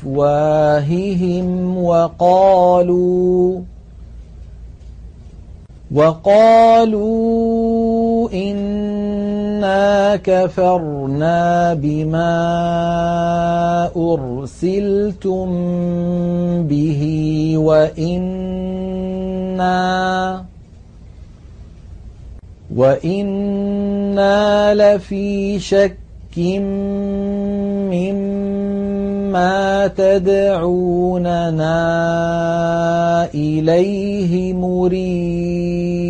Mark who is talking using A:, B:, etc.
A: أفواههم وقالوا وقالوا إنا كفرنا بما أرسلتم به وإنا وإنا لفي شك مما تدعوننا إليه مريب.